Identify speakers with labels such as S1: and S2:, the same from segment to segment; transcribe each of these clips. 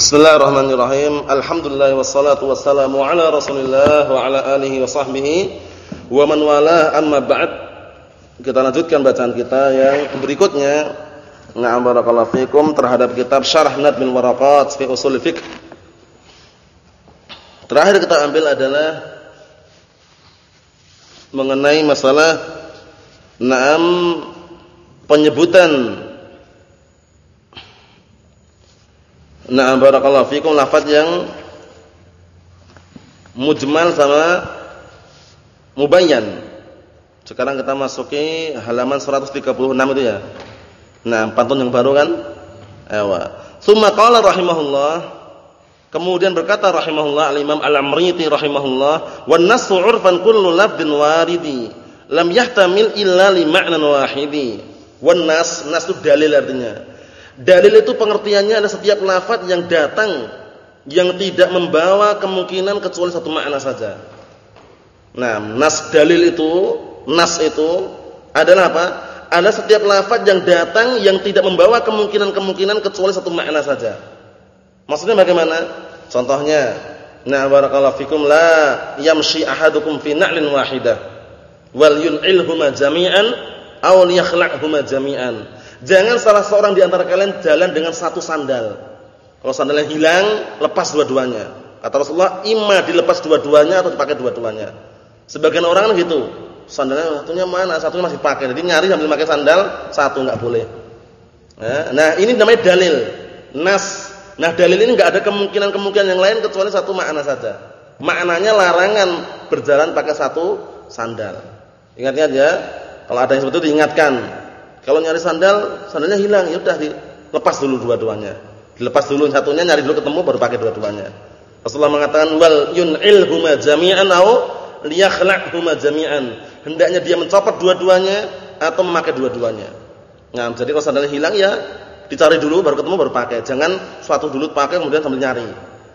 S1: Bismillahirrahmanirrahim. Alhamdulillah wassalatu wassalamu ala Rasulillah wa ala alihi wa sahbihi wa man wala amma ba'd. Kita lanjutkan bacaan kita yang berikutnya. Na'am barakallahu fikum terhadap kitab Syarah Nadmil Waraqat fi Ushul Fiqh. Terakhir kita ambil adalah mengenai masalah na'am penyebutan Nah, barakallahu fikum lafaz yang mujmal sama mubayyan. Sekarang kita masuki halaman 136 itu ya. Nah, pantun yang baru kan? Ewa. Tsumma qala rahimahullah Kemudian berkata rahimahullah al-Imam Al-Amriti rahimahullah, "Wan nasu 'urfan kullu lafdin waridi, lam yahtamil illa li ma'nan wahidi." Wan nas, nas itu dalil artinya. Dalil itu pengertiannya ada setiap lafaz yang datang yang tidak membawa kemungkinan kecuali satu makna saja. Nah, nas dalil itu, nas itu adalah apa? Ada setiap lafaz yang datang yang tidak membawa kemungkinan-kemungkinan kecuali satu makna saja. Maksudnya bagaimana? Contohnya, nah barakallahu fikum la yamshi ahadukum fi na'lin wahidah wal yun'ilhuma jami'an aw liyakhla'huma jami'an. Jangan salah seorang di antara kalian jalan dengan satu sandal. Kalau sandalnya hilang, lepas dua-duanya. Kata Rasulullah, imma dilepas dua-duanya atau dipakai dua-duanya. Sebagian orang kan gitu. Sandalnya satunya mana? Satunya masih pakai. Jadi nyari sambil pakai sandal, satu enggak boleh. Nah, ini namanya dalil. Nas. Nah, dalil ini enggak ada kemungkinan-kemungkinan yang lain kecuali satu makna saja. Maknanya larangan berjalan pakai satu sandal. Ingat-ingat ya. Kalau ada yang seperti itu diingatkan. Kalau nyari sandal, sandalnya hilang, ya udah dilepas dulu dua-duanya. Dilepas dulu satunya, nyari dulu ketemu baru pakai dua-duanya. Rasulullah mengatakan wal yun'ilhuma jami'an au liyakhla'huma jami'an. Hendaknya dia mencopot dua-duanya atau memakai dua-duanya. Nah, jadi kalau sandalnya hilang ya dicari dulu baru ketemu baru pakai. Jangan suatu dulu pakai kemudian sambil nyari.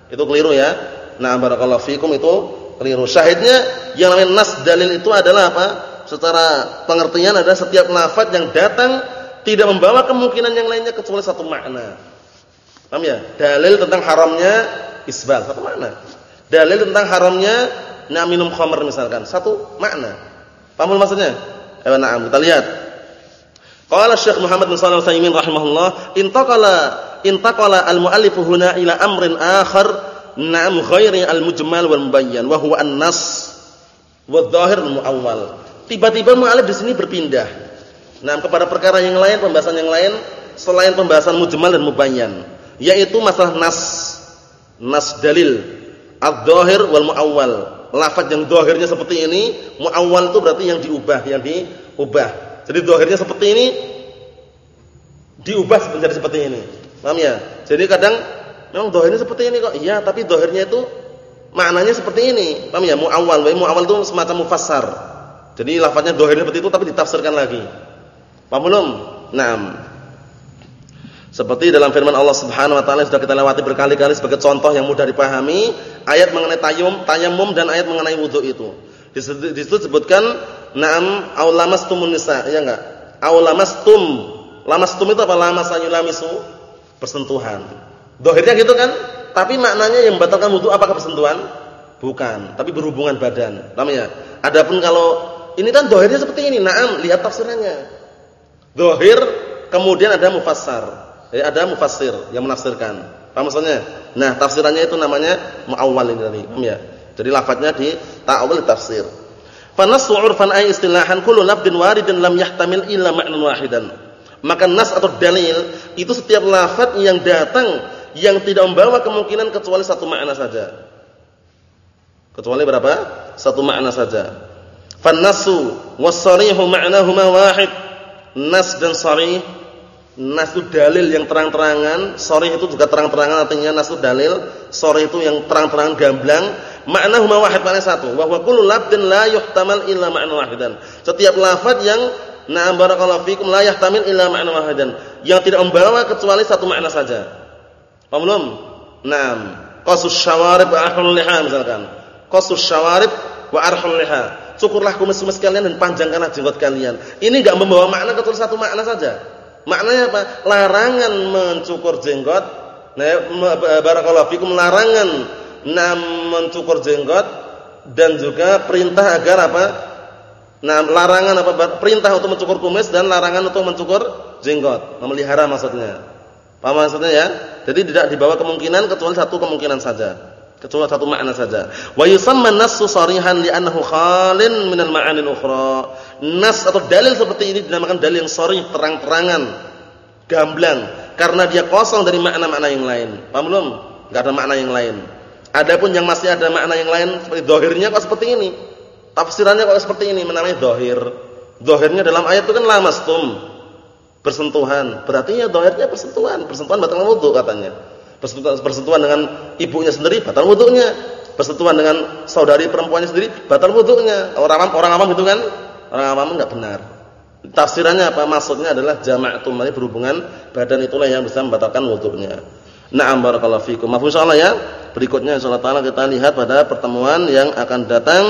S1: Itu keliru ya. Nah, barakallahu fikum itu keliru. Syahidnya yang namanya nas dalil itu adalah apa? Secara pengertian adalah setiap lafaz yang datang tidak membawa kemungkinan yang lainnya kecuali satu makna. Paham ya? Dalil tentang haramnya isbal, satu makna. Dalil tentang haramnya nah minum khamr misalkan, satu makna. Paham maksudnya? Ayo na'am, kita lihat. Qala Syekh Muhammad bin Shalih Al-Utsaimin rahimahullah, intaqala intaqala al-muallif huna ila amrin akhar na'am ghairi al-mujmal wal mubayyan wa huwa an-nas wa dhahir al-muawwal. Tiba-tiba mu'alif di sini berpindah. Nah, kepada perkara yang lain, pembahasan yang lain selain pembahasan mujmal dan mubayyan, yaitu masalah nas. Nas dalil ad-dhahir wal muawwal. Lafaz yang dhahirnya seperti ini, muawwal itu berarti yang diubah, yang diubah. Jadi dhahirnya seperti ini diubah menjadi seperti ini. Paham ya? Jadi kadang memang dhahirnya seperti ini kok. Iya, tapi dhahirnya itu maknanya seperti ini. Paham ya? Muawwal, muawwal itu semacam mufassar. Jadi lafaznya dohirnya seperti itu tapi ditafsirkan lagi. Paham belum? Naam. Seperti dalam firman Allah Subhanahu wa taala sudah kita lewati berkali-kali sebagai contoh yang mudah dipahami, ayat mengenai tayammum, tayammum dan ayat mengenai wudu itu. Di situ disebutkan na'am aw lamastumun nisa, ya enggak? Aw lamastum. Itu apa? Lamasan yulamisu persentuhan. Dohirnya gitu kan? Tapi maknanya yang membatalkan wudu apakah persentuhan? Bukan, tapi berhubungan badan. Paham ya? Adapun kalau ini kan dohirnya seperti ini. Naam, lihat tafsirannya. Dohir, kemudian ada mufassar. Jadi ada mufassir yang menafsirkan. Paham maksudnya? Nah, tafsirannya itu namanya muawwal ini tadi. Ya? Jadi lafadznya di ta'awul tafsir. Fanasu 'urfan ay istilahan kullu lafdin waridin lam yahtamil illa ma'nan wahidan. Maka nas atau dalil itu setiap lafaz yang datang yang tidak membawa kemungkinan kecuali satu makna saja. Kecuali berapa? Satu makna saja. Fannasu was-sarihu ma'nahuma wahid. Nas dan sarih. Nas itu dalil yang terang-terangan, sarih itu juga terang-terangan artinya nas itu dalil, sarih itu yang terang-terangan gamblang. Ma'nahuma wahid maknanya satu. Wa huwa kullu labdin la yuhtamal illa ma'na wahidan. Setiap lafaz yang na'am barakallahu fikum la yahtamil illa ma'na wahidan, yang tidak membawa kecuali satu makna saja. Paham belum? Naam. Qasus syawarib wa arhul liha misalkan. Qasus syawarib wa arhul liha cukurlah kumis-kumis kalian dan panjangkanlah jenggot kalian. Ini enggak membawa makna kecuali satu makna saja. Maknanya apa? Larangan mencukur jenggot Nah, barakallahu fikum larangan nam mencukur jenggot dan juga perintah agar apa? Nah, larangan apa? Perintah untuk mencukur kumis dan larangan untuk mencukur jenggot, memelihara maksudnya. Paham maksudnya ya? Jadi tidak dibawa kemungkinan kecuali satu kemungkinan saja. Kecuali satu makna saja. Wa yusamma nassu sarihan li'annahu khalin minal ma'anil ukhra. Nas atau dalil seperti ini dinamakan dalil yang sharih, terang-terangan, gamblang karena dia kosong dari makna-makna yang lain. Paham belum? Enggak ada makna yang lain. Adapun yang masih ada makna yang lain seperti dohirnya kok seperti ini. Tafsirannya kok seperti ini menamai dohir. Dohirnya dalam ayat itu kan lamastum. Bersentuhan. Berarti ya dohirnya bersentuhan. Bersentuhan batal wudhu katanya. Bersentuhan dengan ibunya sendiri batal wudhunya. Bersentuhan dengan saudari perempuannya sendiri batal wudhunya. Orang awam, orang awam itu kan? Orang awam enggak benar. Tafsirannya apa? Maksudnya adalah jama'atum ini berhubungan badan itulah yang bisa membatalkan wudhunya. Na'am barakallahu fikum. Maaf insyaallah ya. Berikutnya insyaallah taala kita lihat pada pertemuan yang akan datang.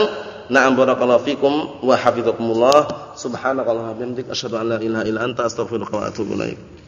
S1: Na'am barakallahu fikum wa hafizakumullah. Subhanakallahumma wa bihamdika asyhadu an la ilaha illa anta astaghfiruka wa atubu ilaik.